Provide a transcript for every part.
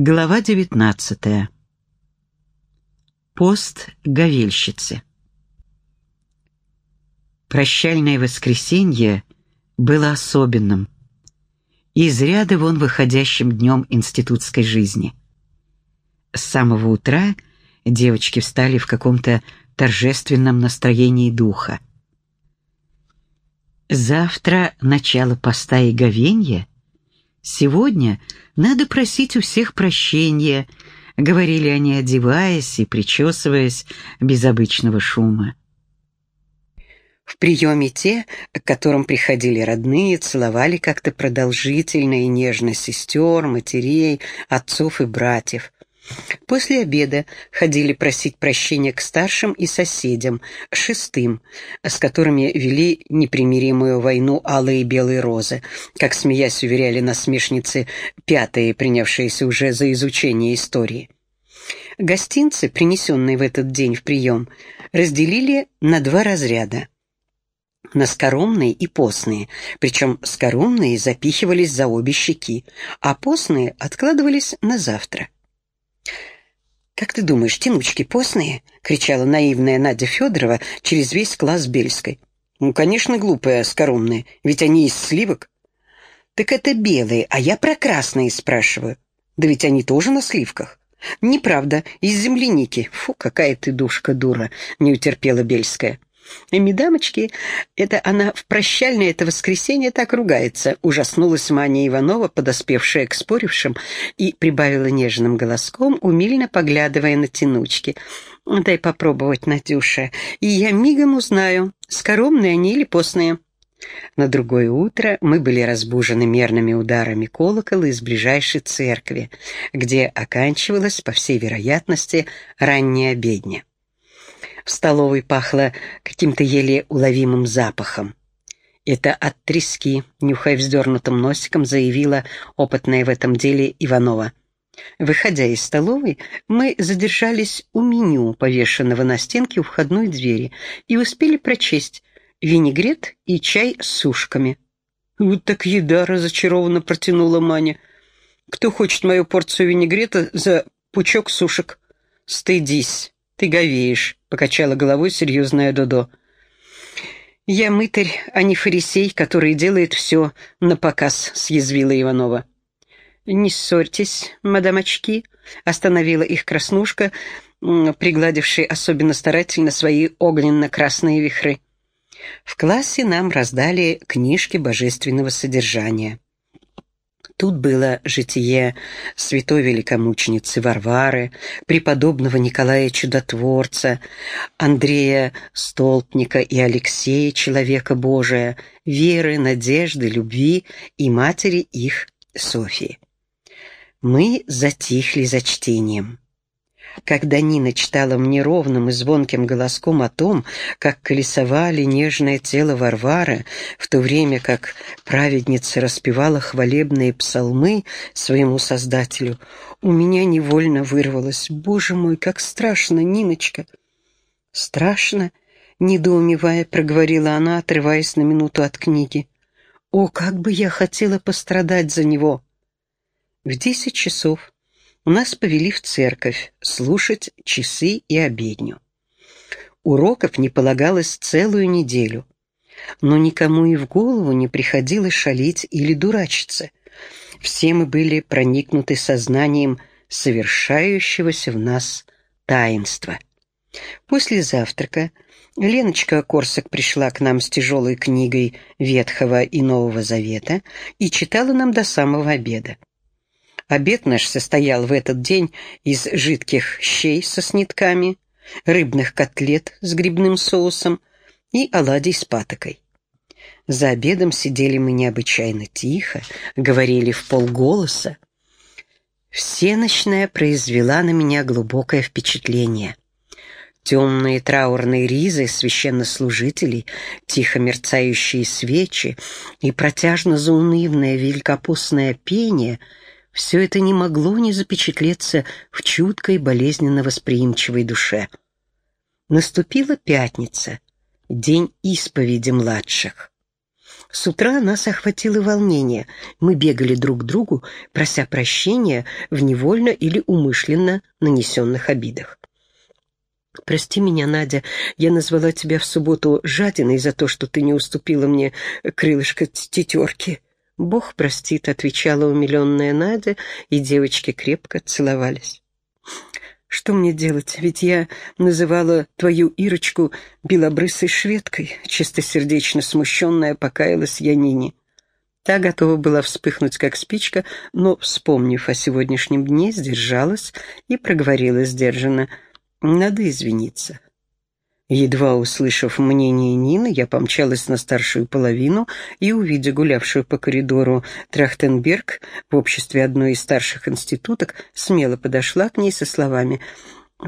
Глава 19. Пост говельщицы. Прощальное воскресенье было особенным, из ряда вон выходящим днем институтской жизни. С самого утра девочки встали в каком-то торжественном настроении духа. Завтра начало поста и говенья. Сегодня надо просить у всех прощения, говорили они, одеваясь и причесываясь без обычного шума. В приеме те, к которым приходили родные, целовали как-то продолжительно и нежно сестер, матерей, отцов и братьев. После обеда ходили просить прощения к старшим и соседям, шестым, с которыми вели непримиримую войну алые и белые розы, как, смеясь, уверяли насмешницы пятые, принявшиеся уже за изучение истории. Гостинцы, принесенные в этот день в прием, разделили на два разряда на скоромные и постные, причем скоромные запихивались за обе щеки, а постные откладывались на завтра. «Как ты думаешь, тянучки постные?» — кричала наивная Надя Федорова через весь класс Бельской. «Ну, конечно, глупые, скоромные, ведь они из сливок». «Так это белые, а я про красные спрашиваю. Да ведь они тоже на сливках». «Неправда, из земляники. Фу, какая ты душка дура!» — не утерпела Бельская. «Эми, дамочки, это она в прощальное это воскресенье так ругается», ужаснулась Маня Иванова, подоспевшая к спорившим, и прибавила нежным голоском, умильно поглядывая на тянучки. «Дай попробовать, Надюша, и я мигом узнаю, скоромные они или постные». На другое утро мы были разбужены мерными ударами колокола из ближайшей церкви, где оканчивалась, по всей вероятности, ранняя обедня. В столовой пахло каким-то еле уловимым запахом. Это от трески, нюхая вздернутым носиком, заявила опытная в этом деле Иванова. Выходя из столовой, мы задержались у меню, повешенного на стенке у входной двери, и успели прочесть винегрет и чай с сушками. «Вот так еда!» — разочарованно протянула Маня. «Кто хочет мою порцию винегрета за пучок сушек?» «Стыдись!» «Ты говеешь», — покачала головой серьезная Додо. «Я мытарь, а не фарисей, который делает все на показ», — съязвила Иванова. «Не ссорьтесь, мадам очки», — остановила их краснушка, пригладившая особенно старательно свои огненно-красные вихры. В классе нам раздали книжки божественного содержания. Тут было житие святой великомученицы Варвары, преподобного Николая Чудотворца, Андрея Столпника и Алексея Человека Божия, веры, надежды, любви и матери их Софии. Мы затихли за чтением. Когда Нина читала мне ровным и звонким голоском о том, как колесовали нежное тело Варвары, в то время как праведница распевала хвалебные псалмы своему Создателю, у меня невольно вырвалось «Боже мой, как страшно, Ниночка!» «Страшно?» — недоумевая, проговорила она, отрываясь на минуту от книги. «О, как бы я хотела пострадать за него!» В десять часов нас повели в церковь слушать часы и обедню. Уроков не полагалось целую неделю, но никому и в голову не приходилось шалить или дурачиться. Все мы были проникнуты сознанием совершающегося в нас таинства. После завтрака Леночка Корсак пришла к нам с тяжелой книгой Ветхого и Нового Завета и читала нам до самого обеда. Обед наш состоял в этот день из жидких щей со снитками, рыбных котлет с грибным соусом и оладий с патокой. За обедом сидели мы необычайно тихо, говорили в полголоса. Всеночная произвела на меня глубокое впечатление. Темные траурные ризы священнослужителей, тихо мерцающие свечи и протяжно заунывное великопостное пение — все это не могло не запечатлеться в чуткой, болезненно восприимчивой душе. Наступила пятница, день исповеди младших. С утра нас охватило волнение. Мы бегали друг к другу, прося прощения в невольно или умышленно нанесенных обидах. «Прости меня, Надя, я назвала тебя в субботу жадиной за то, что ты не уступила мне крылышко тетерки». «Бог простит», — отвечала умиленная Надя, и девочки крепко целовались. «Что мне делать? Ведь я называла твою Ирочку белобрысой шведкой», чистосердечно смущенная покаялась я Нине. Та готова была вспыхнуть, как спичка, но, вспомнив о сегодняшнем дне, сдержалась и проговорила сдержанно — надо извиниться. Едва услышав мнение Нины, я помчалась на старшую половину и, увидя гулявшую по коридору Трахтенберг в обществе одной из старших институток, смело подошла к ней со словами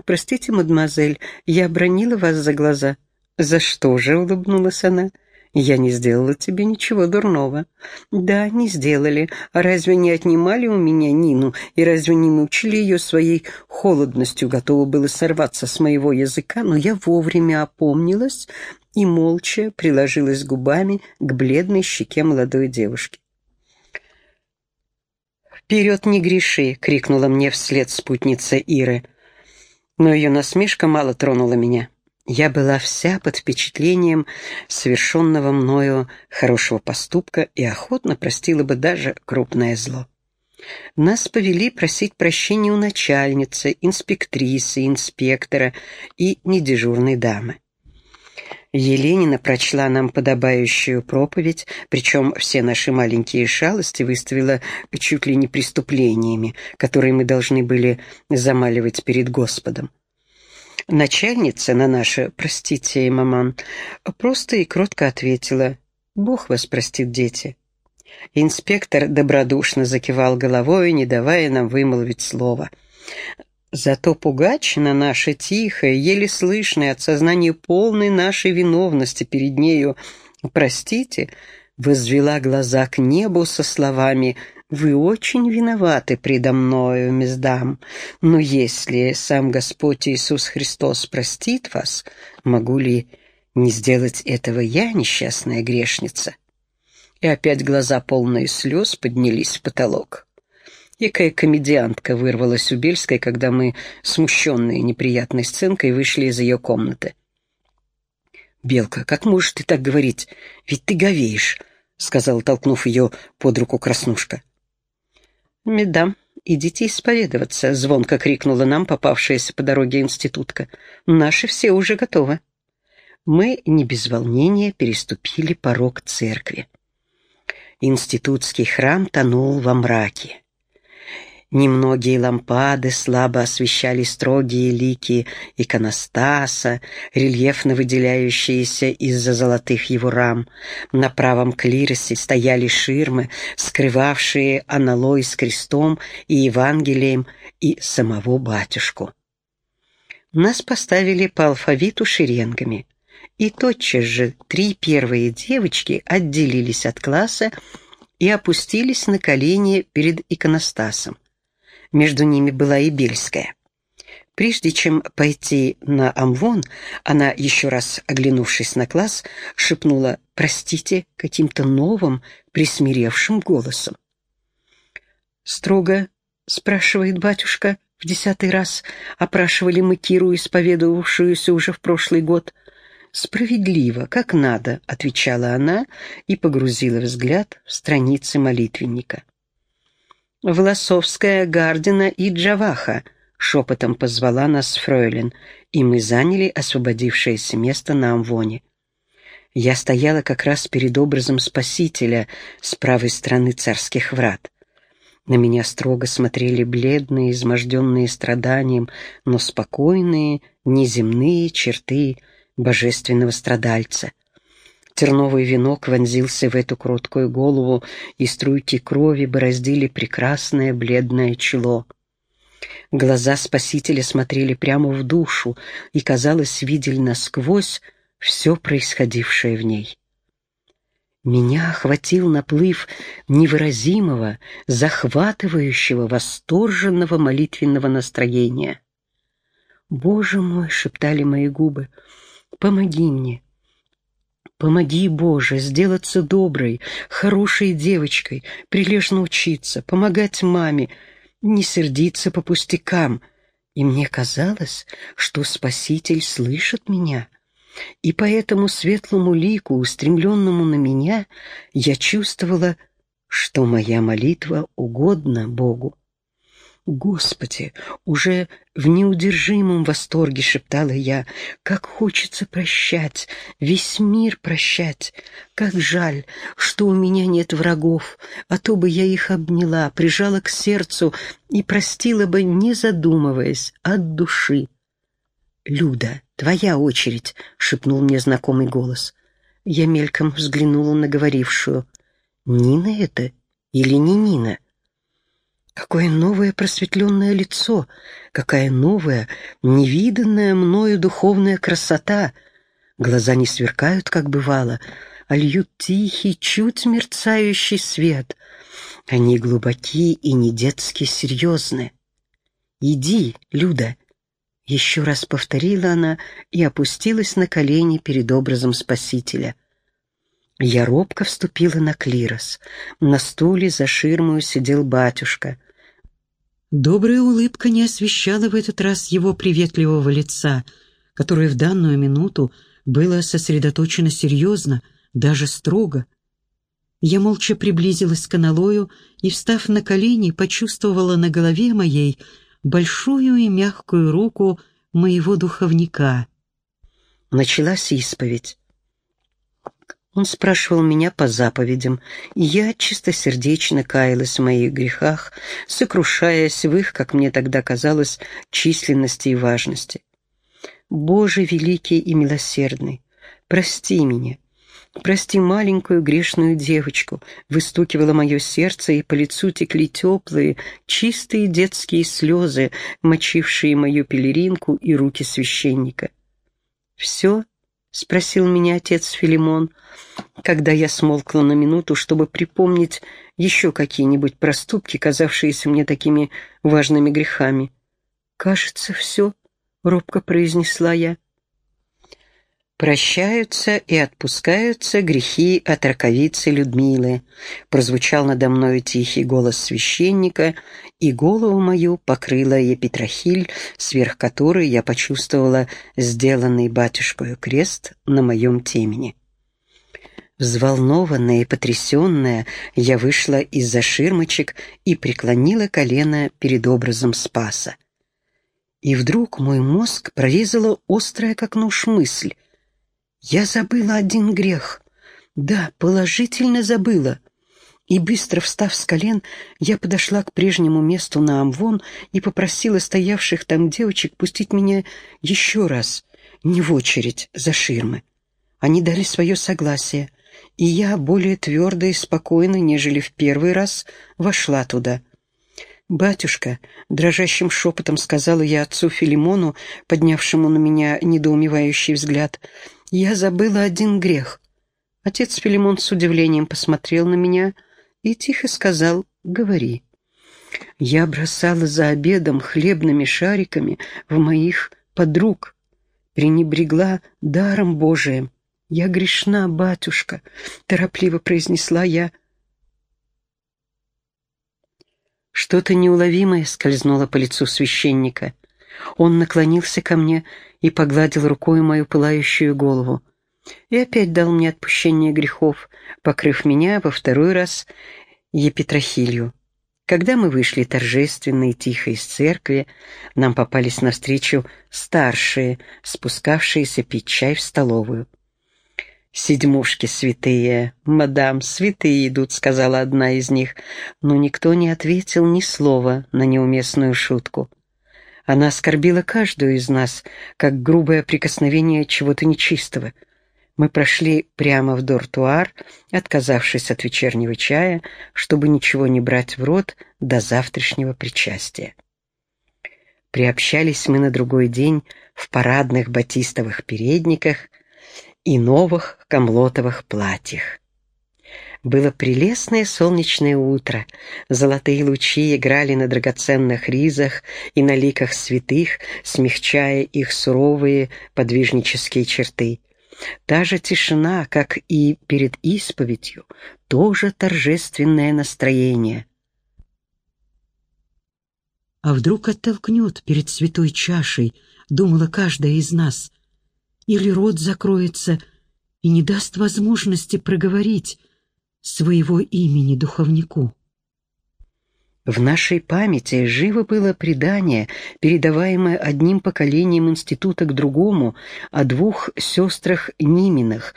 «Простите, мадемуазель, я обронила вас за глаза». «За что же?» — улыбнулась она. Я не сделала тебе ничего дурного. Да, не сделали. А разве не отнимали у меня Нину? И разве не мучили ее своей холодностью? Готова было сорваться с моего языка, но я вовремя опомнилась и молча приложилась губами к бледной щеке молодой девушки. «Вперед, не греши!» — крикнула мне вслед спутница Иры. Но ее насмешка мало тронула меня. Я была вся под впечатлением совершенного мною хорошего поступка и охотно простила бы даже крупное зло. Нас повели просить прощения у начальницы, инспектрисы, инспектора и недежурной дамы. Еленина прочла нам подобающую проповедь, причем все наши маленькие шалости выставила чуть ли не преступлениями, которые мы должны были замаливать перед Господом. Начальница на наше «простите, маман» просто и кротко ответила «Бог вас простит, дети». Инспектор добродушно закивал головой, не давая нам вымолвить слово. Зато пугач на наше тихое, еле слышное от сознания полной нашей виновности перед нею «простите», возвела глаза к небу со словами вы очень виноваты предо мною, мездам, но если сам Господь Иисус Христос простит вас, могу ли не сделать этого я, несчастная грешница?» И опять глаза полные слез поднялись в потолок. Якая комедиантка вырвалась у Бельской, когда мы, смущенные неприятной сценкой, вышли из ее комнаты. «Белка, как можешь ты так говорить? Ведь ты говеешь», — сказал, толкнув ее под руку Краснушка. «Медам, идите исповедоваться», — звонко крикнула нам попавшаяся по дороге институтка. «Наши все уже готовы». Мы не без волнения переступили порог церкви. Институтский храм тонул во мраке. Немногие лампады слабо освещали строгие лики иконостаса, рельефно выделяющиеся из-за золотых его рам. На правом клиросе стояли ширмы, скрывавшие аналой с крестом и Евангелием и самого батюшку. Нас поставили по алфавиту шеренгами, и тотчас же три первые девочки отделились от класса и опустились на колени перед иконостасом между ними была и Бельская. Прежде чем пойти на Амвон, она, еще раз оглянувшись на класс, шепнула «Простите» каким-то новым, присмиревшим голосом. «Строго?» — спрашивает батюшка. В десятый раз опрашивали мы Киру, исповедовавшуюся уже в прошлый год. «Справедливо, как надо», — отвечала она и погрузила взгляд в страницы молитвенника. «Власовская, Гардина и Джаваха», — шепотом позвала нас Фройлен, и мы заняли освободившееся место на Амвоне. Я стояла как раз перед образом Спасителя с правой стороны царских врат. На меня строго смотрели бледные, изможденные страданием, но спокойные, неземные черты божественного страдальца. Терновый венок вонзился в эту кроткую голову, и струйки крови бороздили прекрасное бледное чело. Глаза Спасителя смотрели прямо в душу и, казалось, видели насквозь все происходившее в ней. Меня охватил наплыв невыразимого, захватывающего, восторженного молитвенного настроения. «Боже мой!» — шептали мои губы. «Помоги мне! Помоги, Боже, сделаться доброй, хорошей девочкой, прилежно учиться, помогать маме, не сердиться по пустякам. И мне казалось, что Спаситель слышит меня. И по этому светлому лику, устремленному на меня, я чувствовала, что моя молитва угодна Богу. «Господи!» — уже в неудержимом восторге шептала я. «Как хочется прощать, весь мир прощать! Как жаль, что у меня нет врагов, а то бы я их обняла, прижала к сердцу и простила бы, не задумываясь, от души». «Люда, твоя очередь!» — шепнул мне знакомый голос. Я мельком взглянула на говорившую. «Нина это или не Нина?» Какое новое просветленное лицо, какая новая, невиданная мною духовная красота. Глаза не сверкают, как бывало, а льют тихий, чуть мерцающий свет. Они глубоки и не детски серьезны. «Иди, Люда!» Еще раз повторила она и опустилась на колени перед образом Спасителя. Я робко вступила на клирос. На стуле за ширмою сидел батюшка — Добрая улыбка не освещала в этот раз его приветливого лица, которое в данную минуту было сосредоточено серьезно, даже строго. Я молча приблизилась к аналою и, встав на колени, почувствовала на голове моей большую и мягкую руку моего духовника. Началась исповедь. Он спрашивал меня по заповедям, и я чистосердечно каялась в моих грехах, сокрушаясь в их, как мне тогда казалось, численности и важности. «Боже великий и милосердный, прости меня, прости маленькую грешную девочку», выстукивало мое сердце, и по лицу текли теплые, чистые детские слезы, мочившие мою пелеринку и руки священника. «Все?» — спросил меня отец Филимон, когда я смолкла на минуту, чтобы припомнить еще какие-нибудь проступки, казавшиеся мне такими важными грехами. «Кажется, все», — робко произнесла я. «Прощаются и отпускаются грехи от раковицы Людмилы», прозвучал надо мною тихий голос священника, и голову мою покрыла епитрахиль, сверх которой я почувствовала сделанный батюшкою крест на моем темени. Взволнованная и потрясенная, я вышла из-за ширмочек и преклонила колено перед образом Спаса. И вдруг мой мозг прорезала острая как нож мысль — я забыла один грех. Да, положительно забыла. И быстро встав с колен, я подошла к прежнему месту на Амвон и попросила стоявших там девочек пустить меня еще раз, не в очередь, за ширмы. Они дали свое согласие, и я более твердо и спокойно, нежели в первый раз, вошла туда. «Батюшка», — дрожащим шепотом сказала я отцу Филимону, поднявшему на меня недоумевающий взгляд, — я забыла один грех. Отец Филимон с удивлением посмотрел на меня и тихо сказал «Говори». Я бросала за обедом хлебными шариками в моих подруг, пренебрегла даром Божиим. «Я грешна, батюшка», — торопливо произнесла я. Что-то неуловимое скользнуло по лицу священника. Он наклонился ко мне и погладил рукой мою пылающую голову. И опять дал мне отпущение грехов, покрыв меня во второй раз епитрахилью. Когда мы вышли торжественно и тихо из церкви, нам попались навстречу старшие, спускавшиеся пить чай в столовую. «Седьмушки святые, мадам, святые идут», — сказала одна из них, но никто не ответил ни слова на неуместную шутку. Она оскорбила каждую из нас, как грубое прикосновение чего-то нечистого. Мы прошли прямо в дортуар, отказавшись от вечернего чая, чтобы ничего не брать в рот до завтрашнего причастия. Приобщались мы на другой день в парадных батистовых передниках и новых камлотовых платьях. Было прелестное солнечное утро. Золотые лучи играли на драгоценных ризах и на ликах святых, смягчая их суровые подвижнические черты. Та же тишина, как и перед исповедью, тоже торжественное настроение. А вдруг оттолкнет перед святой чашей, думала каждая из нас, или рот закроется и не даст возможности проговорить своего имени духовнику. В нашей памяти живо было предание, передаваемое одним поколением института к другому, о двух сестрах Ниминах,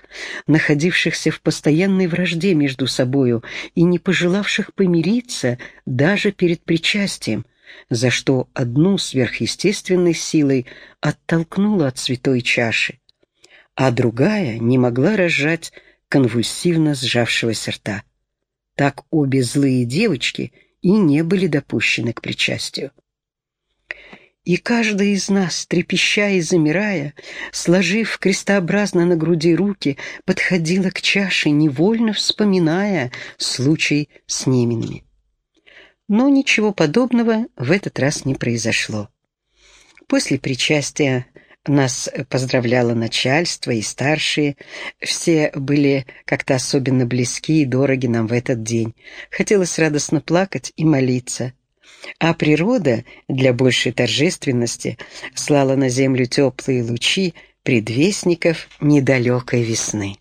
находившихся в постоянной вражде между собою и не пожелавших помириться даже перед причастием, за что одну сверхъестественной силой оттолкнула от святой чаши, а другая не могла разжать конвульсивно сжавшегося рта. Так обе злые девочки — и не были допущены к причастию. И каждая из нас, трепеща и замирая, сложив крестообразно на груди руки, подходила к чаше, невольно вспоминая случай с Неминами. Но ничего подобного в этот раз не произошло. После причастия нас поздравляло начальство и старшие. Все были как-то особенно близки и дороги нам в этот день. Хотелось радостно плакать и молиться. А природа для большей торжественности слала на землю теплые лучи предвестников недалекой весны.